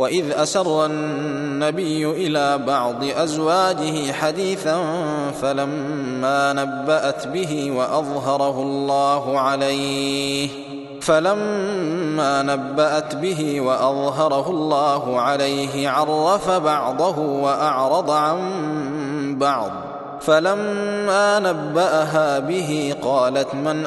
وإذ أسر النبي إلى بعض أزواجه حديثا فلما نبأت به وأظهره الله عليه فلما نبأت به وأظهره الله عليه عرف بعضه وأعرض عن بعض فلما نبأها به قالت من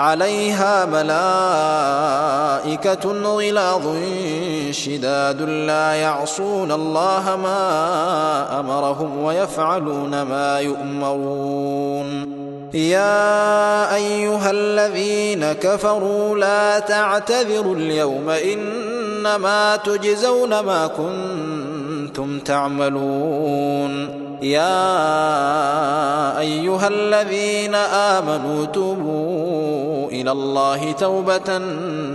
عليها ملائكة غلاظ شداد لا يعصون الله ما أمرهم ويفعلون ما يؤمرون. يا أيها الذين كفروا لا تعتذروا اليوم إنما تجزون ما كنتم تعملون. يا أيها الذين آمنوا توبوا إلى الله توبة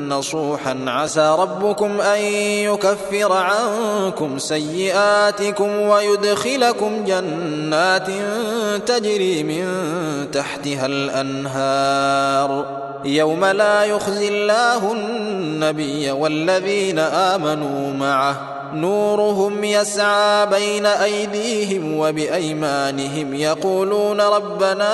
نصوحا. عسى ربكم أن يكفر عنكم سيئاتكم ويدخلكم جنات تجري من تحتها الأنهار. يوم لا يخزي الله النبي والذين آمنوا معه. نورهم يسعى بين أيديهم وبأيمانهم يقولون ربنا